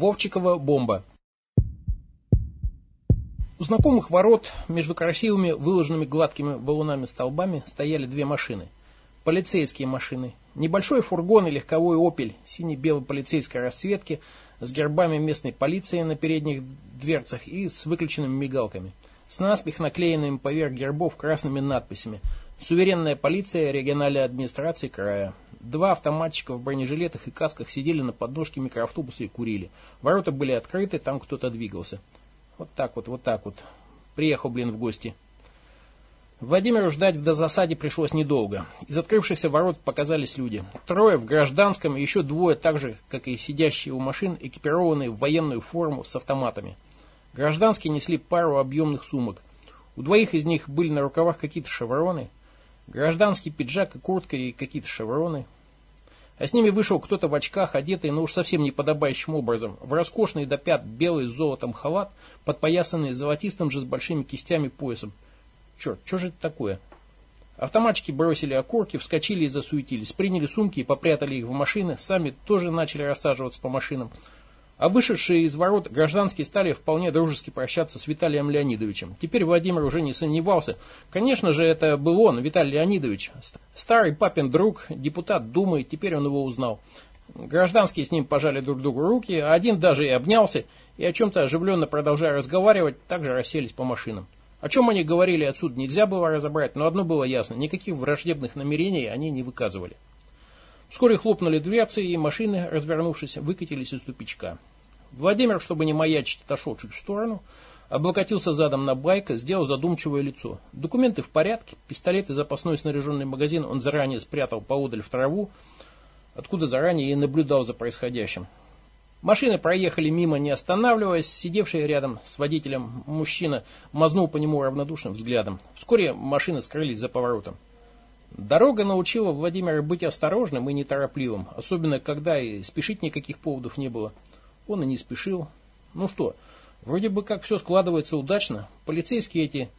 Вовчикова бомба. У знакомых ворот между красивыми, выложенными гладкими валунами столбами стояли две машины. Полицейские машины. Небольшой фургон и легковой «Опель» сине-белой полицейской расцветки с гербами местной полиции на передних дверцах и с выключенными мигалками. С наспех наклеенными поверх гербов красными надписями «Суверенная полиция региональной администрации края». Два автоматчика в бронежилетах и касках сидели на подножке микроавтобуса и курили. Ворота были открыты, там кто-то двигался. Вот так вот, вот так вот. Приехал, блин, в гости. Владимиру ждать до засаде пришлось недолго. Из открывшихся ворот показались люди. Трое в гражданском, и еще двое, так же, как и сидящие у машин, экипированные в военную форму с автоматами. Гражданские несли пару объемных сумок. У двоих из них были на рукавах какие-то шевроны, Гражданский пиджак и куртка и какие-то шевроны. А с ними вышел кто-то в очках, одетый, но уж совсем неподобающим образом, в роскошный до пят белый с золотом халат, подпоясанный золотистым же с большими кистями поясом. Черт, что же это такое? Автоматчики бросили окурки, вскочили и засуетились, приняли сумки и попрятали их в машины, сами тоже начали рассаживаться по машинам. А вышедшие из ворот гражданские стали вполне дружески прощаться с Виталием Леонидовичем. Теперь Владимир уже не сомневался. Конечно же, это был он, Виталий Леонидович. Старый папин друг, депутат Думы, теперь он его узнал. Гражданские с ним пожали друг другу руки, а один даже и обнялся, и о чем-то оживленно продолжая разговаривать, также расселись по машинам. О чем они говорили отсюда нельзя было разобрать, но одно было ясно, никаких враждебных намерений они не выказывали. Вскоре хлопнули дверцы, и машины, развернувшись, выкатились из тупичка. Владимир, чтобы не маячить, отошел чуть в сторону, облокотился задом на байк, сделал задумчивое лицо. Документы в порядке, пистолет и запасной снаряженный магазин он заранее спрятал поодаль в траву, откуда заранее и наблюдал за происходящим. Машины проехали мимо, не останавливаясь. Сидевший рядом с водителем мужчина мазнул по нему равнодушным взглядом. Вскоре машины скрылись за поворотом. Дорога научила Владимира быть осторожным и неторопливым, особенно когда и спешить никаких поводов не было. Он и не спешил. Ну что, вроде бы как все складывается удачно. Полицейские эти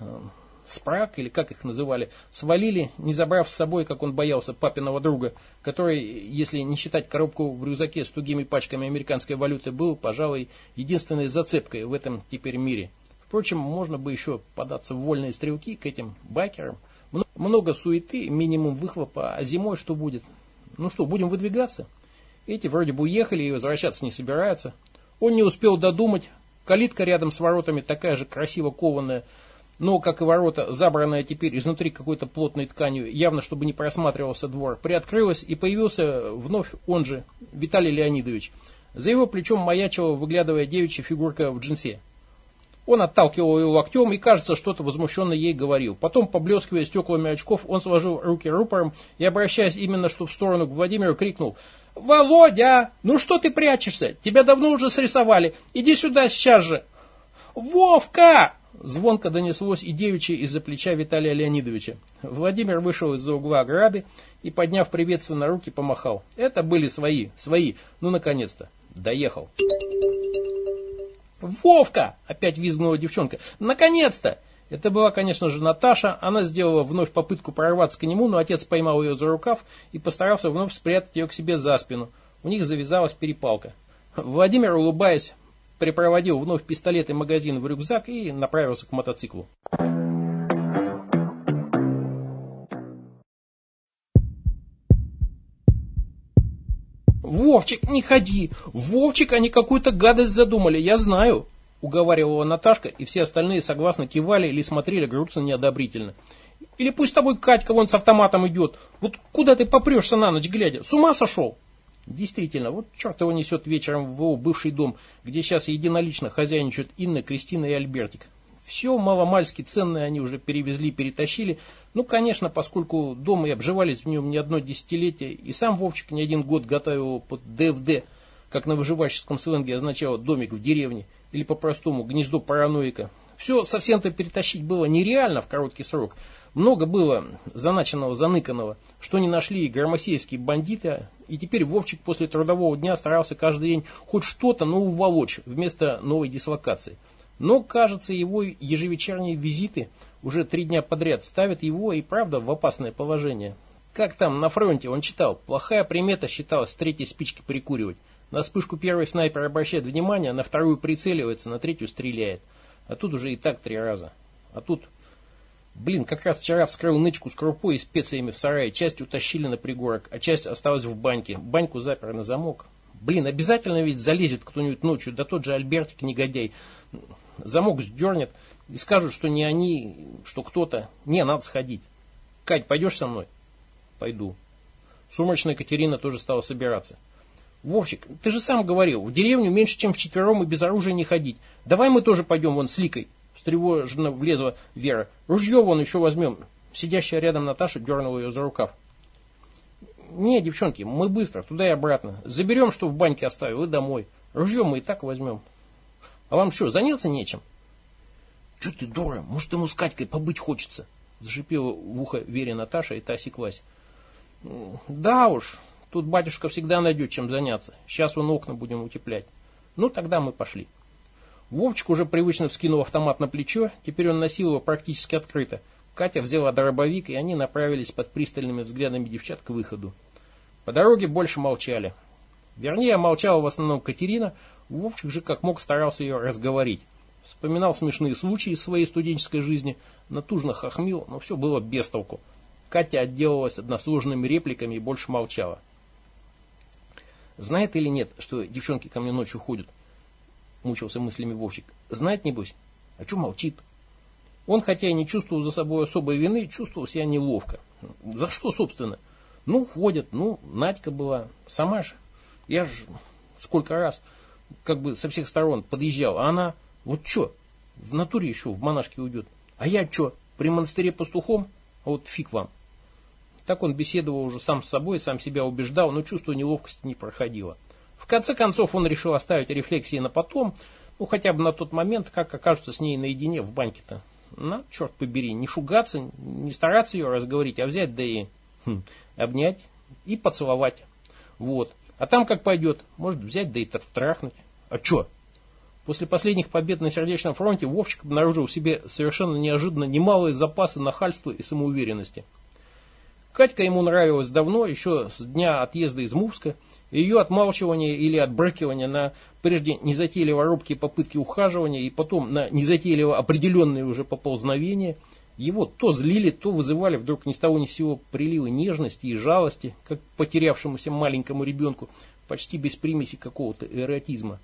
э, спрак, или как их называли, свалили, не забрав с собой, как он боялся, папиного друга, который, если не считать коробку в рюкзаке с тугими пачками американской валюты, был, пожалуй, единственной зацепкой в этом теперь мире. Впрочем, можно бы еще податься в вольные стрелки к этим байкерам. Много суеты, минимум выхлопа, а зимой что будет? Ну что, будем выдвигаться? Эти вроде бы уехали и возвращаться не собираются. Он не успел додумать. Калитка рядом с воротами такая же красиво кованная, но, как и ворота, забранная теперь изнутри какой-то плотной тканью, явно чтобы не просматривался двор, приоткрылась и появился вновь он же, Виталий Леонидович. За его плечом маячила, выглядывая девичья фигурка в джинсе. Он отталкивал ее локтем и, кажется, что-то возмущенно ей говорил. Потом, поблескивая стеклами очков, он сложил руки рупором и, обращаясь именно что в сторону к Владимиру, крикнул «Володя, ну что ты прячешься? Тебя давно уже срисовали. Иди сюда сейчас же!» «Вовка!» Звонко донеслось и девичье из-за плеча Виталия Леонидовича. Владимир вышел из-за угла ограды и, подняв приветственно руки, помахал. Это были свои, свои. Ну, наконец-то. Доехал. «Вовка!» – опять визгнула девчонка. «Наконец-то!» Это была, конечно же, Наташа. Она сделала вновь попытку прорваться к нему, но отец поймал ее за рукав и постарался вновь спрятать ее к себе за спину. У них завязалась перепалка. Владимир, улыбаясь, припроводил вновь пистолет и магазин в рюкзак и направился к мотоциклу. «Вовчик, не ходи! Вовчик, они какую-то гадость задумали, я знаю!» Уговаривала Наташка, и все остальные согласно кивали или смотрели грустно неодобрительно. «Или пусть с тобой Катька вон с автоматом идет! Вот куда ты попрешься на ночь глядя? С ума сошел?» Действительно, вот черт его несет вечером в его бывший дом, где сейчас единолично хозяйничают Инна, Кристина и Альбертик. Все маломальски ценное они уже перевезли, перетащили. Ну, конечно, поскольку дома и обживались в нем не одно десятилетие, и сам Вовчик не один год готовил под ДФД, как на выживальческом сленге означало «домик в деревне», или по-простому «гнездо параноика». Все совсем-то перетащить было нереально в короткий срок. Много было заначенного, заныканного, что не нашли и громосейские бандиты, и теперь Вовчик после трудового дня старался каждый день хоть что-то, но уволочь вместо новой дислокации. Но, кажется, его ежевечерние визиты уже три дня подряд ставят его и правда в опасное положение. Как там на фронте он читал, плохая примета считалась с третьей спички прикуривать. На вспышку первый снайпер обращает внимание, на вторую прицеливается, на третью стреляет. А тут уже и так три раза. А тут... Блин, как раз вчера вскрыл нычку с крупой и специями в сарае. Часть утащили на пригорок, а часть осталась в баньке. Баньку запер на замок. Блин, обязательно ведь залезет кто-нибудь ночью, да тот же Альбертик, негодяй. Замок сдернет и скажут, что не они, что кто-то. Не, надо сходить. Кать, пойдешь со мной? Пойду. Сумрачная Катерина тоже стала собираться. Вовчик, ты же сам говорил, в деревню меньше, чем в четвером и без оружия не ходить. Давай мы тоже пойдем вон с Ликой. Встревоженно влезла Вера. Ружье вон еще возьмем. Сидящая рядом Наташа дернула ее за рукав. Не, девчонки, мы быстро, туда и обратно. Заберем, что в баньке оставил, и домой. Ружье мы и так возьмем. А вам что, заняться нечем? Че ты, дура, может ему с Катькой побыть хочется? Зашипела в ухо Вере Наташа, и та осеклась. Да уж, Тут батюшка всегда найдет чем заняться. Сейчас вон окна будем утеплять. Ну, тогда мы пошли. Вовчик уже привычно вскинул автомат на плечо, теперь он носил его практически открыто. Катя взяла дробовик, и они направились под пристальными взглядами девчат к выходу. По дороге больше молчали. Вернее, молчала в основном Катерина, Вовчик же как мог старался ее разговорить. Вспоминал смешные случаи из своей студенческой жизни, натужно хохмил, но все было без толку. Катя отделалась односложными репликами и больше молчала. Знает или нет, что девчонки ко мне ночью ходят? Мучился мыслями Вовчик. Знает, небось? А что молчит? Он, хотя и не чувствовал за собой особой вины, чувствовал себя неловко. За что, собственно? Ну, ходят, ну, Надька была, сама же. Я же сколько раз, как бы со всех сторон подъезжал, а она, вот что, в натуре еще в монашке уйдет. А я что, при монастыре пастухом? А вот фиг вам. Так он беседовал уже сам с собой, сам себя убеждал, но чувство неловкости не проходило. В конце концов он решил оставить рефлексии на потом, ну хотя бы на тот момент, как окажется с ней наедине в банке-то. На, черт побери, не шугаться, не стараться ее разговорить, а взять да и хм, обнять и поцеловать. Вот. А там как пойдет, может взять да и трахнуть. А что? После последних побед на Сердечном фронте Вовчик обнаружил в себе совершенно неожиданно немалые запасы нахальства и самоуверенности – Катька ему нравилась давно, еще с дня отъезда из Мувска. Ее отмалчивание или отбрыкивание на прежде незатейливо робкие попытки ухаживания и потом на незатейливо определенные уже поползновения его то злили, то вызывали вдруг ни с того ни с сего приливы нежности и жалости, как потерявшемуся маленькому ребенку, почти без примеси какого-то эротизма.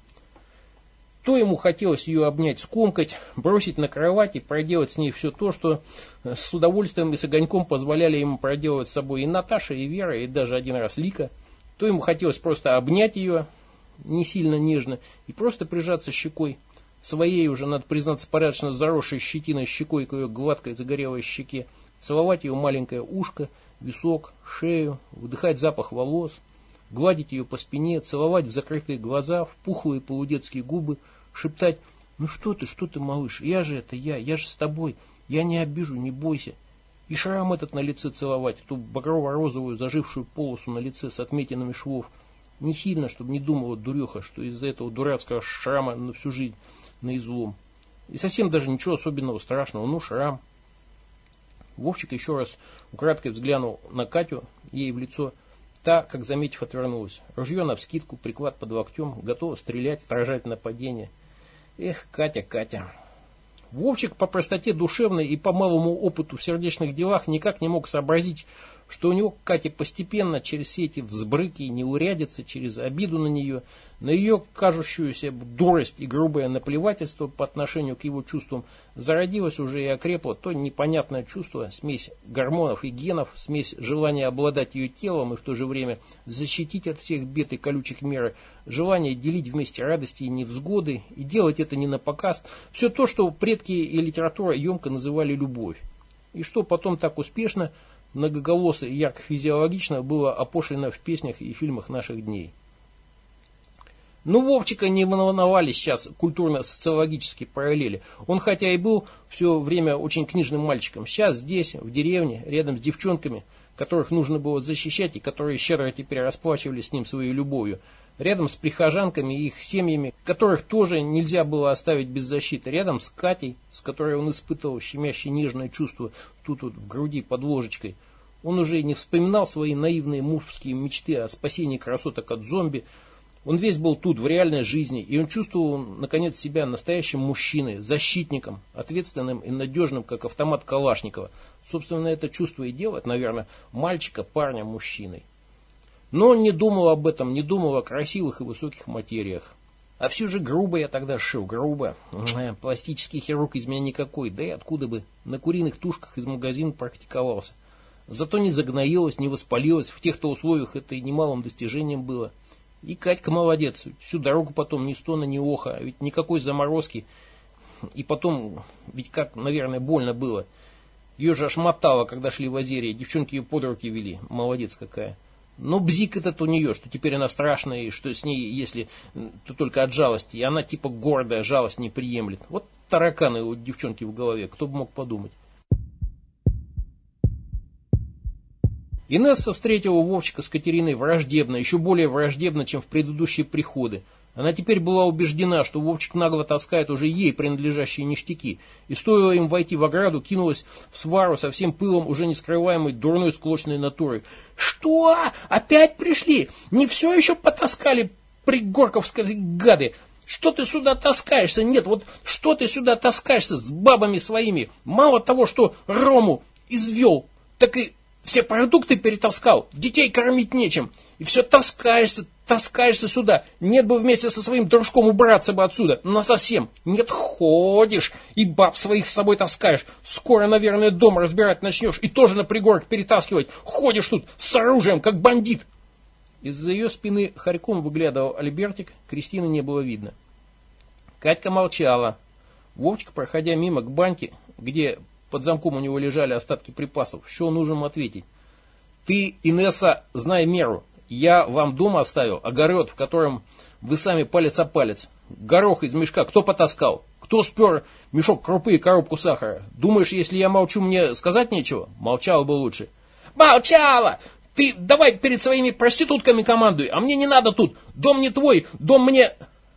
То ему хотелось ее обнять, скомкать, бросить на кровать и проделать с ней все то, что э, с удовольствием и с огоньком позволяли ему проделать с собой и Наташа, и Вера, и даже один раз Лика. То ему хотелось просто обнять ее, не сильно нежно, и просто прижаться щекой, своей уже, надо признаться, порядочно заросшей щетиной щекой к ее гладкой загорелой щеке, целовать ее маленькое ушко, висок, шею, вдыхать запах волос, гладить ее по спине, целовать в закрытые глаза, в пухлые полудетские губы, шептать «Ну что ты, что ты, малыш, я же это я, я же с тобой, я не обижу, не бойся». И шрам этот на лице целовать, эту багрово-розовую зажившую полосу на лице с отметинами швов. Не сильно, чтобы не думала дуреха, что из-за этого дурацкого шрама на всю жизнь на излом. И совсем даже ничего особенного страшного, ну шрам. Вовчик еще раз украдкой взглянул на Катю, ей в лицо. Та, как заметив, отвернулась. Ружье навскидку, приклад под локтем, готова стрелять, отражать нападение. Эх, Катя, Катя. Вовчик по простоте душевной и по малому опыту в сердечных делах никак не мог сообразить, что у него к Кате постепенно через все эти взбрыки и неурядицы, через обиду на нее, на ее кажущуюся дурость и грубое наплевательство по отношению к его чувствам, зародилось уже и окрепло то непонятное чувство, смесь гормонов и генов, смесь желания обладать ее телом и в то же время защитить от всех бед и колючих мер, желание делить вместе радости и невзгоды, и делать это не на показ, все то, что предки и литература емко называли любовь. И что потом так успешно, многоголосо и ярко физиологично было опошлено в песнях и фильмах наших дней. Ну, Вовчика не волновали сейчас культурно-социологические параллели. Он хотя и был все время очень книжным мальчиком, сейчас здесь, в деревне, рядом с девчонками, которых нужно было защищать и которые щедро теперь расплачивали с ним своей любовью, рядом с прихожанками и их семьями, которых тоже нельзя было оставить без защиты, рядом с Катей, с которой он испытывал щемящее нежное чувство тут вот в груди под ложечкой. Он уже не вспоминал свои наивные мужские мечты о спасении красоток от зомби, Он весь был тут, в реальной жизни, и он чувствовал, наконец, себя настоящим мужчиной, защитником, ответственным и надежным, как автомат Калашникова. Собственно, это чувство и делает, наверное, мальчика, парня, мужчиной. Но он не думал об этом, не думал о красивых и высоких материях. А все же грубо я тогда шил, грубо. Пластический хирург из меня никакой, да и откуда бы. На куриных тушках из магазина практиковался. Зато не загноилось, не воспалилось, в тех-то условиях это и немалым достижением было. И Катька молодец, всю дорогу потом ни стона, ни оха, ведь никакой заморозки. И потом, ведь как, наверное, больно было. Ее же аж мотало, когда шли в Азерии, девчонки ее под руки вели, молодец какая. Но бзик этот у нее, что теперь она страшная, и что с ней, если, то только от жалости. И она типа гордая, жалость не приемлет. Вот тараканы у девчонки в голове, кто бы мог подумать. Инесса встретила Вовчика с Катериной враждебно, еще более враждебно, чем в предыдущие приходы. Она теперь была убеждена, что Вовчик нагло таскает уже ей принадлежащие ништяки, и стоило им войти в ограду, кинулась в свару со всем пылом уже не скрываемой дурной склочной натурой. «Что? Опять пришли? Не все еще потаскали, пригорковские гады? Что ты сюда таскаешься? Нет, вот что ты сюда таскаешься с бабами своими? Мало того, что Рому извел, так и все продукты перетаскал, детей кормить нечем. И все таскаешься, таскаешься сюда. Нет бы вместе со своим дружком убраться бы отсюда. Но совсем. Нет, ходишь и баб своих с собой таскаешь. Скоро, наверное, дом разбирать начнешь и тоже на пригорок перетаскивать. Ходишь тут с оружием, как бандит. Из-за ее спины хорьком выглядывал Альбертик, Кристины не было видно. Катька молчала. Вовчик, проходя мимо к баньке, где под замком у него лежали остатки припасов. Что нужно ему ответить? Ты, Инесса, знай меру. Я вам дома оставил огород, в котором вы сами палец о палец. Горох из мешка кто потаскал? Кто спер мешок крупы и коробку сахара? Думаешь, если я молчу, мне сказать нечего? Молчала бы лучше. Молчала! Ты давай перед своими проститутками командуй, а мне не надо тут. Дом не твой, дом мне...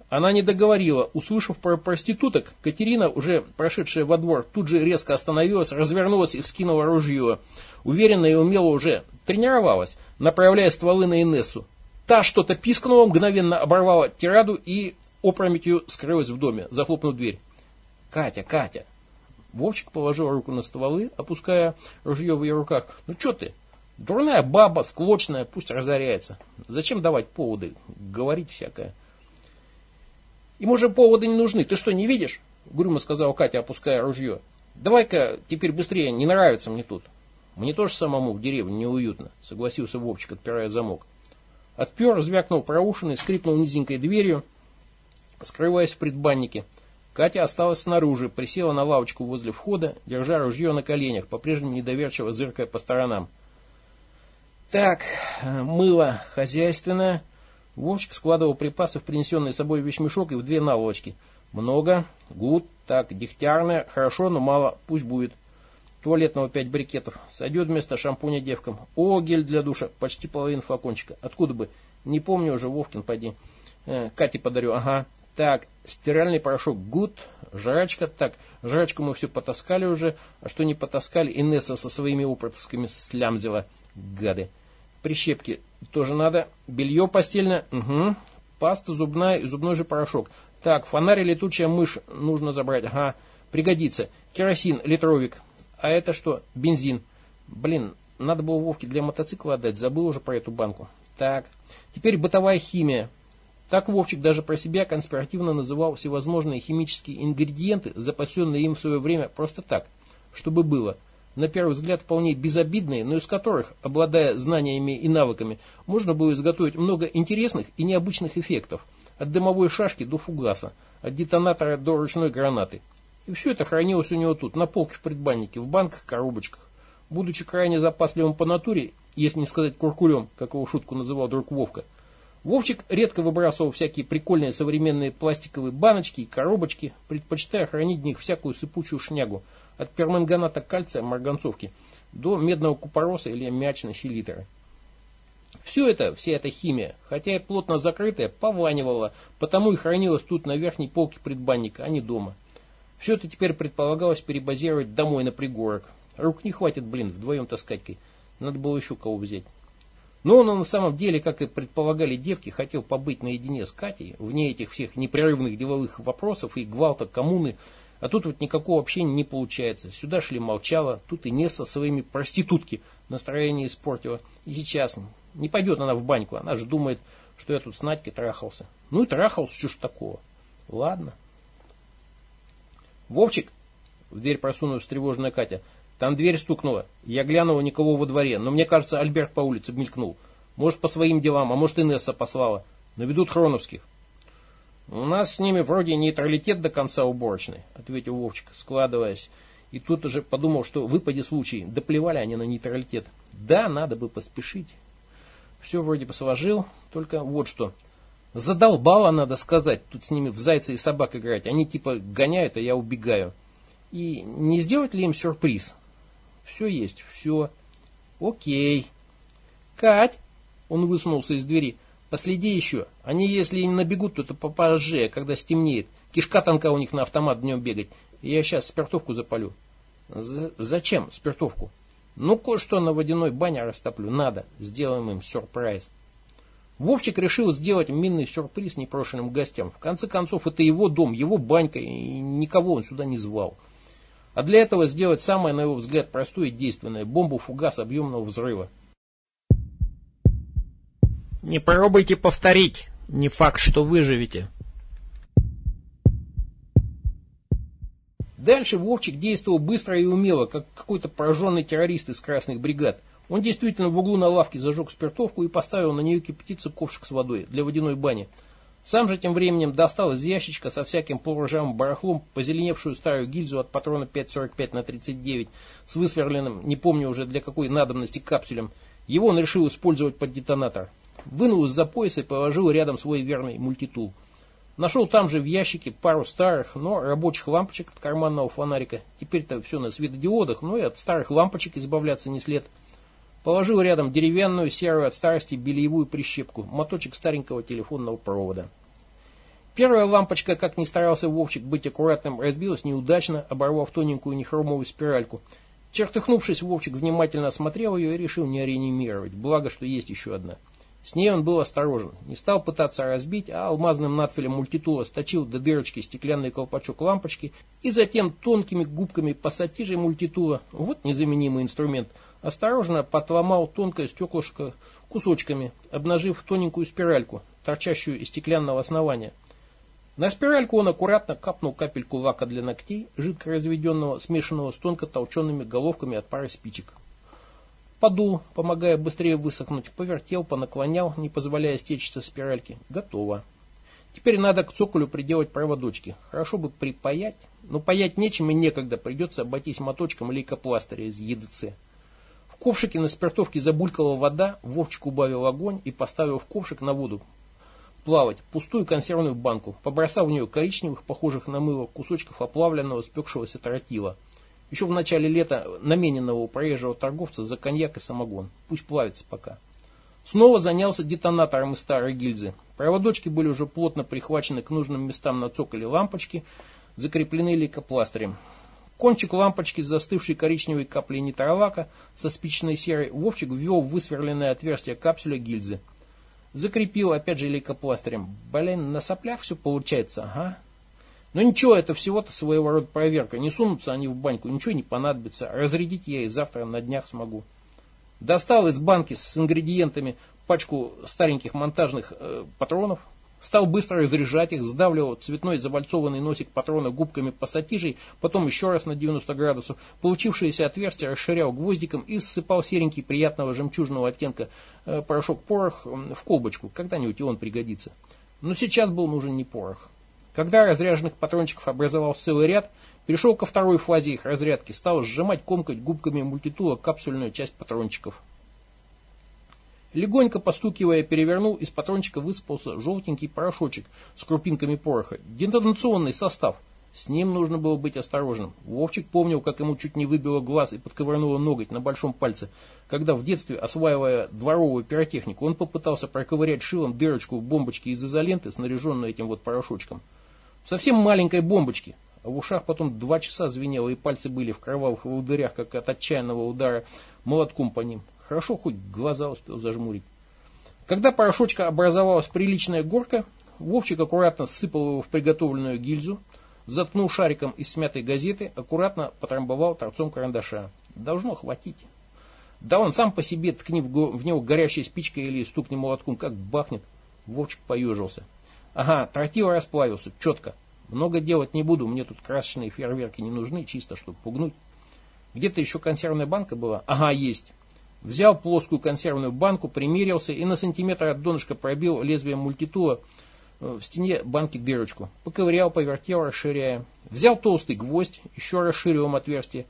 Она не договорила. Услышав про проституток, Катерина, уже прошедшая во двор, тут же резко остановилась, развернулась и вскинула ружье. Уверенно и умело уже тренировалась, направляя стволы на Инессу. Та что-то пискнула, мгновенно оборвала тираду и опрометью скрылась в доме, захлопнув дверь. «Катя, Катя!» Вовчик положил руку на стволы, опуская ружье в ее руках. «Ну что ты? Дурная баба, склочная, пусть разоряется. Зачем давать поводы? Говорить всякое». Ему же поводы не нужны. Ты что, не видишь? Грюмо сказал Катя, опуская ружье. Давай-ка теперь быстрее, не нравится мне тут. Мне тоже самому в деревне неуютно, согласился Вовчик, отпирая замок. Отпер, звякнул проушиной, скрипнул низенькой дверью, скрываясь в предбаннике. Катя осталась снаружи, присела на лавочку возле входа, держа ружье на коленях, по-прежнему недоверчиво зыркая по сторонам. Так, мыло хозяйственное, Вовчик складывал припасы в принесенный собой вещмешок и в две наволочки. Много, гуд, так, дегтярное, хорошо, но мало, пусть будет. Туалетного пять брикетов. Сойдет вместо шампуня девкам. О, гель для душа, почти половина флакончика. Откуда бы? Не помню уже, Вовкин, поди. Э, Кате подарю, ага. Так, стиральный порошок гуд, жрачка. Так, жрачку мы все потаскали уже, а что не потаскали, Инесса со своими упрысками слямзила. Гады. Прищепки тоже надо. Белье постельное. Угу. Паста зубная и зубной же порошок. Так, фонарь и летучая мышь нужно забрать. Ага, пригодится. Керосин, литровик. А это что? Бензин. Блин, надо было Вовке для мотоцикла отдать. Забыл уже про эту банку. Так, теперь бытовая химия. Так Вовчик даже про себя конспиративно называл всевозможные химические ингредиенты, запасенные им в свое время просто так, чтобы было на первый взгляд вполне безобидные, но из которых, обладая знаниями и навыками, можно было изготовить много интересных и необычных эффектов, от дымовой шашки до фугаса, от детонатора до ручной гранаты. И все это хранилось у него тут, на полке в предбаннике, в банках, коробочках. Будучи крайне запасливым по натуре, если не сказать куркулем, как его шутку называл друг Вовка, Вовчик редко выбрасывал всякие прикольные современные пластиковые баночки и коробочки, предпочитая хранить в них всякую сыпучую шнягу – от перманганата кальция марганцовки до медного купороса или мячной селитры. Все это, вся эта химия, хотя и плотно закрытая, пованивала, потому и хранилась тут на верхней полке предбанника, а не дома. Все это теперь предполагалось перебазировать домой на пригорок. Рук не хватит, блин, вдвоем таскать. Надо было еще кого взять. Но он на самом деле, как и предполагали девки, хотел побыть наедине с Катей, вне этих всех непрерывных деловых вопросов и гвалта коммуны, а тут вот никакого общения не получается. Сюда шли молчала, тут и не со своими проститутки настроение испортила. И сейчас не пойдет она в баньку, она же думает, что я тут с Надькой трахался. Ну и трахался, что ж такого. Ладно. Вовчик, в дверь просунулась встревоженная Катя, там дверь стукнула. Я глянула никого во дворе, но мне кажется, Альберт по улице мелькнул. Может, по своим делам, а может, Инесса послала. Наведут Хроновских. У нас с ними вроде нейтралитет до конца уборочной, ответил Вовчик, складываясь. И тут уже подумал, что выпади случай, доплевали они на нейтралитет. Да, надо бы поспешить. Все вроде бы сложил, только вот что. Задолбало, надо сказать, тут с ними в зайца и собак играть. Они типа гоняют, а я убегаю. И не сделать ли им сюрприз? Все есть, все. Окей. Кать, он высунулся из двери. Последи еще. Они, если не набегут, то это попозже, когда стемнеет. Кишка танка у них на автомат днем бегать. И я сейчас спиртовку запалю. З зачем спиртовку? Ну, кое-что на водяной бане растоплю. Надо. Сделаем им сюрприз. Вовчик решил сделать минный сюрприз непрошенным гостям. В конце концов, это его дом, его банька, и никого он сюда не звал. А для этого сделать самое, на его взгляд, простое и действенное – бомбу-фугас объемного взрыва. Не пробуйте повторить. Не факт, что выживете. Дальше Вовчик действовал быстро и умело, как какой-то пораженный террорист из красных бригад. Он действительно в углу на лавке зажег спиртовку и поставил на нее кипятиться ковшик с водой для водяной бани – сам же тем временем достал из ящичка со всяким полуржавым барахлом позеленевшую старую гильзу от патрона 5,45 на 39 с высверленным, не помню уже для какой надобности, капсулем. Его он решил использовать под детонатор. Вынул из-за пояса и положил рядом свой верный мультитул. Нашел там же в ящике пару старых, но рабочих лампочек от карманного фонарика. Теперь-то все на светодиодах, но и от старых лампочек избавляться не след. Положил рядом деревянную, серую от старости бельевую прищепку, моточек старенького телефонного провода. Первая лампочка, как ни старался Вовчик быть аккуратным, разбилась неудачно, оборвав тоненькую нехромовую спиральку. Чертыхнувшись, Вовчик внимательно осмотрел ее и решил не реанимировать, благо, что есть еще одна. С ней он был осторожен, не стал пытаться разбить, а алмазным надфилем мультитула сточил до дырочки стеклянный колпачок лампочки и затем тонкими губками пассатижей мультитула, вот незаменимый инструмент – осторожно подломал тонкое стеклышко кусочками, обнажив тоненькую спиральку, торчащую из стеклянного основания. На спиральку он аккуратно капнул капельку лака для ногтей, жидко разведенного, смешанного с тонко толченными головками от пары спичек. Подул, помогая быстрее высохнуть, повертел, понаклонял, не позволяя стечься спиральки. Готово. Теперь надо к цоколю приделать проводочки. Хорошо бы припаять, но паять нечем и некогда, придется обойтись моточком лейкопластыря из ЕДЦ. В ковшике на спиртовке забулькала вода, Вовчик убавил огонь и поставил в ковшик на воду плавать пустую консервную банку, побросав в нее коричневых, похожих на мыло, кусочков оплавленного спекшегося тротила. Еще в начале лета намененного у проезжего торговца за коньяк и самогон. Пусть плавится пока. Снова занялся детонатором из старой гильзы. Проводочки были уже плотно прихвачены к нужным местам на цоколе лампочки, закреплены лейкопластырем. Кончик лампочки с застывшей коричневой каплей нитровака со спичной серой Вовчик ввел в высверленное отверстие капсуля гильзы. Закрепил опять же лейкопластырем. Блин, на соплях все получается, ага. Но ничего, это всего-то своего рода проверка. Не сунутся они в баньку, ничего не понадобится. Разрядить я и завтра на днях смогу. Достал из банки с ингредиентами пачку стареньких монтажных э, патронов, Стал быстро разряжать их, сдавливал цветной завальцованный носик патрона губками пассатижей, потом еще раз на 90 градусов. Получившееся отверстие расширял гвоздиком и ссыпал серенький приятного жемчужного оттенка э, порошок-порох в колбочку. Когда-нибудь и он пригодится. Но сейчас был нужен не порох. Когда разряженных патрончиков образовался целый ряд, перешел ко второй фазе их разрядки, стал сжимать, комкать губками мультитула капсульную часть патрончиков. Легонько постукивая, перевернул, из патрончика высыпался желтенький порошочек с крупинками пороха. Детонационный состав. С ним нужно было быть осторожным. Вовчик помнил, как ему чуть не выбило глаз и подковырнуло ноготь на большом пальце, когда в детстве, осваивая дворовую пиротехнику, он попытался проковырять шилом дырочку в бомбочке из изоленты, снаряженной этим вот порошочком. Совсем маленькой бомбочки. А в ушах потом два часа звенело, и пальцы были в кровавых волдырях, как от отчаянного удара молотком по ним. Хорошо, хоть глаза успел зажмурить. Когда порошочка образовалась приличная горка, Вовчик аккуратно сыпал его в приготовленную гильзу, заткнул шариком из смятой газеты, аккуратно потрамбовал торцом карандаша. Должно хватить. Да он сам по себе, ткни в него горящей спичкой или стукни молотком, как бахнет. Вовчик поежился. Ага, тротил расплавился, четко. Много делать не буду, мне тут красочные фейерверки не нужны, чисто, чтобы пугнуть. Где-то еще консервная банка была? Ага, есть. Взял плоскую консервную банку, примерился и на сантиметр от донышка пробил лезвием мультитула э, в стене банки дырочку. Поковырял, повертел, расширяя. Взял толстый гвоздь, еще расширил им отверстие.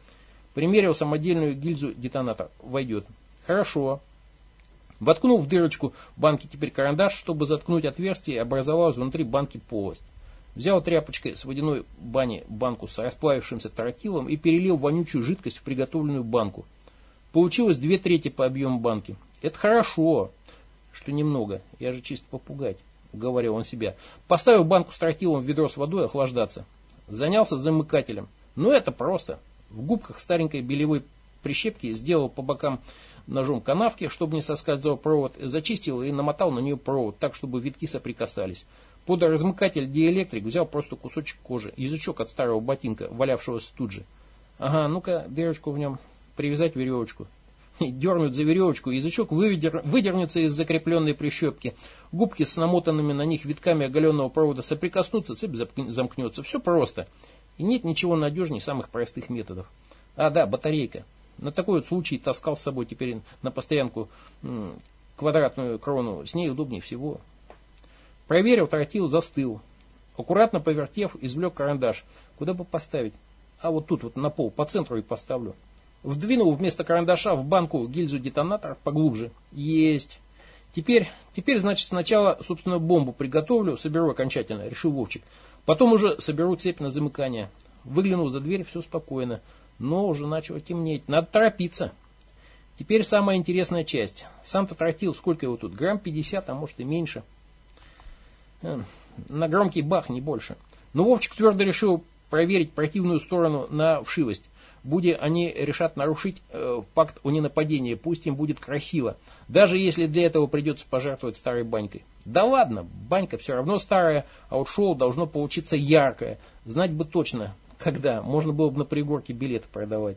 Примерил самодельную гильзу детонатор. Войдет. Хорошо. Воткнул в дырочку банки теперь карандаш, чтобы заткнуть отверстие, и образовалась внутри банки полость. Взял тряпочкой с водяной бани банку с расплавившимся тротилом и перелил вонючую жидкость в приготовленную банку. Получилось две трети по объему банки. Это хорошо, что немного, я же чисто попугать, говорил он себя. Поставил банку с тротилом в ведро с водой охлаждаться. Занялся замыкателем. Ну это просто. В губках старенькой белевой прищепки сделал по бокам ножом канавки, чтобы не соскальзывал провод, зачистил и намотал на нее провод, так, чтобы витки соприкасались. Под размыкатель диэлектрик взял просто кусочек кожи, язычок от старого ботинка, валявшегося тут же. Ага, ну-ка, дырочку в нем, привязать веревочку. Дернуть за веревочку, язычок выведер, выдернется из закрепленной прищепки, губки с намотанными на них витками оголенного провода соприкоснутся, цепь замкнется. Все просто. И нет ничего надежнее самых простых методов. А, да, батарейка. На такой вот случай таскал с собой теперь на постоянку квадратную крону. С ней удобнее всего. Проверил, тротил, застыл. Аккуратно повертев, извлек карандаш. Куда бы поставить? А вот тут вот на пол, по центру и поставлю. Вдвинул вместо карандаша в банку гильзу детонатор поглубже. Есть. Теперь, теперь, значит, сначала собственную бомбу приготовлю, соберу окончательно, решил Вовчик. Потом уже соберу цепь на замыкание. Выглянул за дверь, все спокойно. Но уже начало темнеть. Надо торопиться. Теперь самая интересная часть. Сам-то тротил, сколько его тут? Грамм 50, а может и меньше. Э, на громкий бах, не больше. Но Вовчик твердо решил проверить противную сторону на вшивость. Будь они решат нарушить э, пакт о ненападении, пусть им будет красиво. Даже если для этого придется пожертвовать старой банькой. Да ладно, банька все равно старая, а вот шоу должно получиться яркое. Знать бы точно, когда. Можно было бы на пригорке билеты продавать.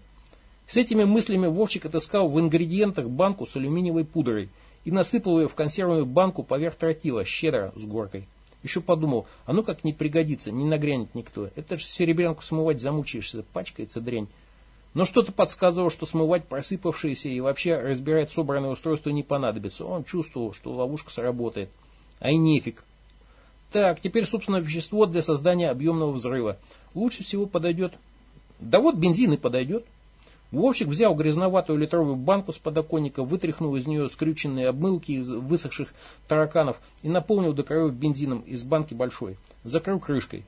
С этими мыслями Вовчик отыскал в ингредиентах банку с алюминиевой пудрой и насыпал ее в консервную банку поверх тротила, щедро, с горкой. Еще подумал, а ну как не пригодится, не нагрянет никто. Это же серебрянку смывать замучаешься, пачкается дрянь. Но что-то подсказывало, что смывать просыпавшиеся и вообще разбирать собранное устройство не понадобится. Он чувствовал, что ловушка сработает. А и нефиг. Так, теперь, собственно, вещество для создания объемного взрыва. Лучше всего подойдет... Да вот бензин и подойдет. Вовчик взял грязноватую литровую банку с подоконника, вытряхнул из нее скрюченные обмылки из высохших тараканов и наполнил до краев бензином из банки большой. Закрыл крышкой.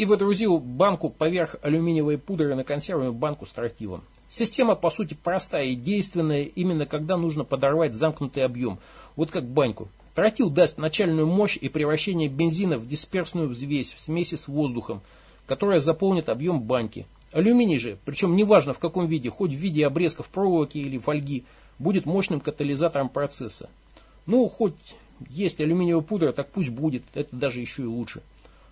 И водрузил банку поверх алюминиевой пудры на консервную банку с тротилом. Система, по сути, простая и действенная, именно когда нужно подорвать замкнутый объем. Вот как баньку. Тротил даст начальную мощь и превращение бензина в дисперсную взвесь в смеси с воздухом, которая заполнит объем банки. Алюминий же, причем неважно в каком виде, хоть в виде обрезков проволоки или фольги, будет мощным катализатором процесса. Ну, хоть есть алюминиевая пудра, так пусть будет, это даже еще и лучше.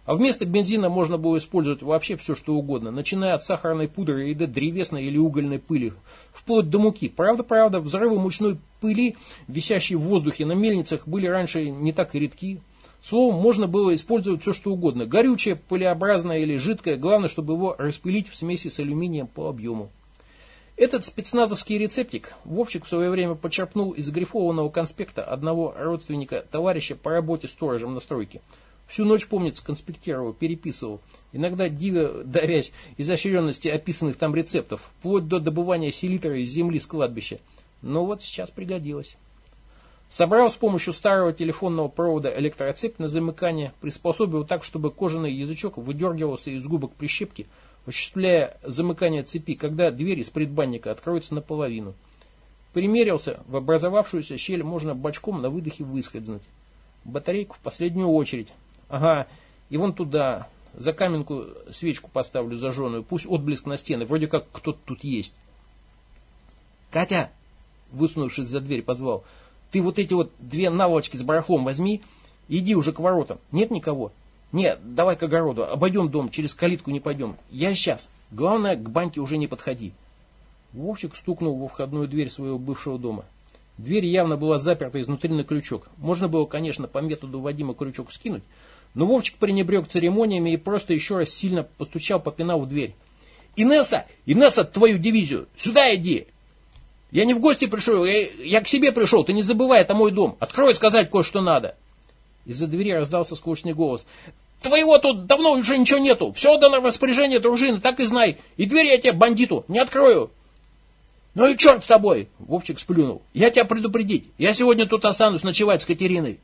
А вместо бензина можно было использовать вообще все, что угодно, начиная от сахарной пудры и до древесной или угольной пыли, вплоть до муки. Правда-правда, взрывы мучной пыли, висящие в воздухе на мельницах, были раньше не так и редки. Словом, можно было использовать все, что угодно. Горючее, пылеобразное или жидкое, главное, чтобы его распылить в смеси с алюминием по объему. Этот спецназовский рецептик Вовчик в свое время почерпнул из грифованного конспекта одного родственника товарища по работе сторожем на стройке – Всю ночь, помнится, конспектировал, переписывал. Иногда диво давясь изощренности описанных там рецептов, вплоть до добывания селитра из земли с кладбища. Но вот сейчас пригодилось. Собрал с помощью старого телефонного провода электроцепь на замыкание, приспособил так, чтобы кожаный язычок выдергивался из губок прищепки, осуществляя замыкание цепи, когда дверь из предбанника откроется наполовину. Примерился, в образовавшуюся щель можно бочком на выдохе выскользнуть. Батарейку в последнюю очередь, Ага, и вон туда, за каменку свечку поставлю зажженную, пусть отблеск на стены, вроде как кто-то тут есть. Катя, высунувшись за дверь, позвал. Ты вот эти вот две наволочки с барахлом возьми, иди уже к воротам. Нет никого? Нет, давай к огороду, обойдем дом, через калитку не пойдем. Я сейчас. Главное, к банке уже не подходи. Вовчик стукнул во входную дверь своего бывшего дома. Дверь явно была заперта изнутри на крючок. Можно было, конечно, по методу Вадима крючок скинуть, но Вовчик пренебрег церемониями и просто еще раз сильно постучал по пенал в дверь. «Инесса! Инесса, твою дивизию! Сюда иди!» «Я не в гости пришел, я, я к себе пришел, ты не забывай, это мой дом. Открой сказать кое-что надо!» Из-за двери раздался скучный голос. «Твоего тут давно уже ничего нету. Все отдано в распоряжение дружины, так и знай. И дверь я тебе, бандиту, не открою!» «Ну и черт с тобой!» — Вовчик сплюнул. «Я тебя предупредить. Я сегодня тут останусь ночевать с Катериной».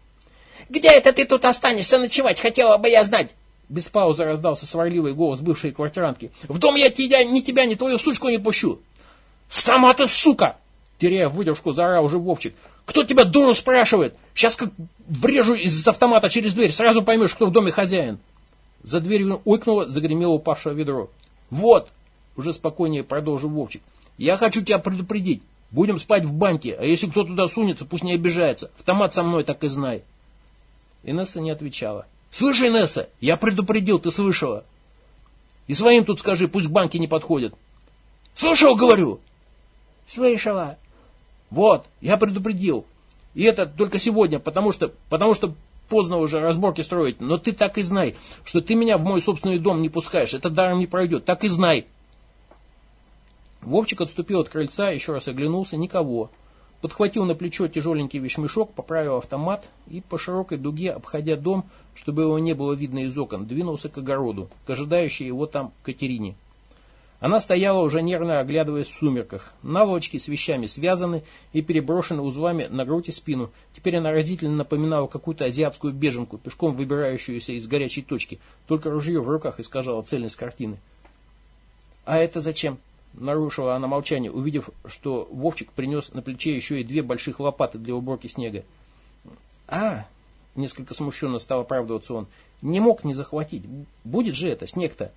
«Где это ты тут останешься ночевать, хотела бы я знать?» Без паузы раздался сварливый голос бывшей квартирантки. «В дом я тебя, ни тебя, ни твою сучку не пущу!» «Сама ты сука!» Теряя выдержку, заорал уже Вовчик. «Кто тебя дуру спрашивает? Сейчас как врежу из автомата через дверь, сразу поймешь, кто в доме хозяин!» За дверью ойкнуло, загремело упавшее ведро. «Вот!» — уже спокойнее продолжил Вовчик. «Я хочу тебя предупредить. Будем спать в банке, а если кто туда сунется, пусть не обижается. Автомат со мной, так и знай». Инесса не отвечала. «Слышь, Инесса, я предупредил, ты слышала?» «И своим тут скажи, пусть к банке не подходят». «Слышал, говорю?» «Слышала». «Вот, я предупредил. И это только сегодня, потому что, потому что поздно уже разборки строить. Но ты так и знай, что ты меня в мой собственный дом не пускаешь. Это даром не пройдет. Так и знай». Вовчик отступил от крыльца, еще раз оглянулся. Никого подхватил на плечо тяжеленький вещмешок, поправил автомат и по широкой дуге, обходя дом, чтобы его не было видно из окон, двинулся к огороду, к ожидающей его там Катерине. Она стояла уже нервно оглядываясь в сумерках. Наволочки с вещами связаны и переброшены узлами на грудь и спину. Теперь она разительно напоминала какую-то азиатскую беженку, пешком выбирающуюся из горячей точки. Только ружье в руках искажало цельность картины. «А это зачем?» Нарушила она молчание, увидев, что Вовчик принес на плече еще и две больших лопаты для уборки снега. «А!» — несколько смущенно стал оправдываться он. «Не мог не захватить. Будет же это, снег-то!»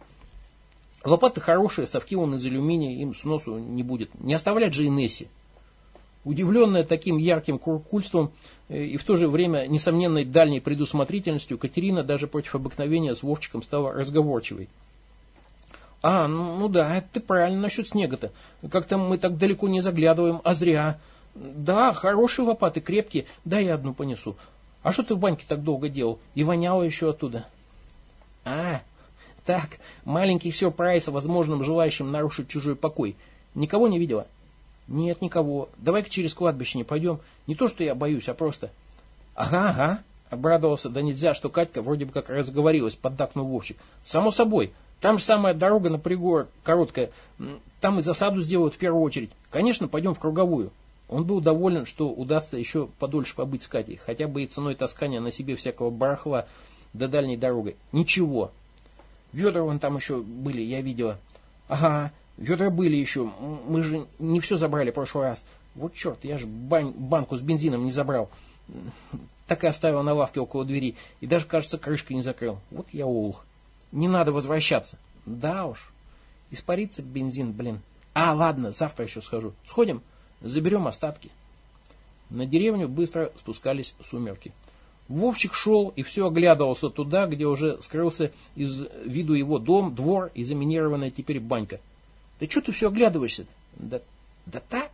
Лопаты хорошие, совки он из алюминия, им сносу не будет. Не оставлять же и Несси. Удивленная таким ярким куркульством э, и в то же время несомненной дальней предусмотрительностью, Катерина даже против обыкновения с Вовчиком стала разговорчивой. А, ну, ну да, ты правильно насчет снега-то. Как-то мы так далеко не заглядываем, а зря. Да, хорошие лопаты, крепкие, дай я одну понесу. А что ты в баньке так долго делал? И воняло еще оттуда. А, так, маленький сюрприз возможным желающим нарушить чужой покой. Никого не видела? Нет, никого. Давай-ка через кладбище не пойдем. Не то, что я боюсь, а просто... Ага, ага. Обрадовался, да нельзя, что Катька вроде бы как разговорилась, поддакнул Вовчик. Само собой. Там же самая дорога на пригор короткая. Там и засаду сделают в первую очередь. Конечно, пойдем в круговую. Он был доволен, что удастся еще подольше побыть с Катей, хотя бы и ценой таскания на себе всякого барахла до дальней дороги. Ничего. Ведра вон там еще были, я видела. Ага, ведра были еще. Мы же не все забрали в прошлый раз. Вот черт, я же бань, банку с бензином не забрал. Так и оставил на лавке около двери. И даже, кажется, крышкой не закрыл. Вот я олух. Не надо возвращаться. Да уж. Испарится бензин, блин. А, ладно, завтра еще схожу. Сходим, заберем остатки. На деревню быстро спускались сумерки. Вовчик шел и все оглядывался туда, где уже скрылся из виду его дом, двор и заминированная теперь банька. Да что ты все оглядываешься? Да, да так,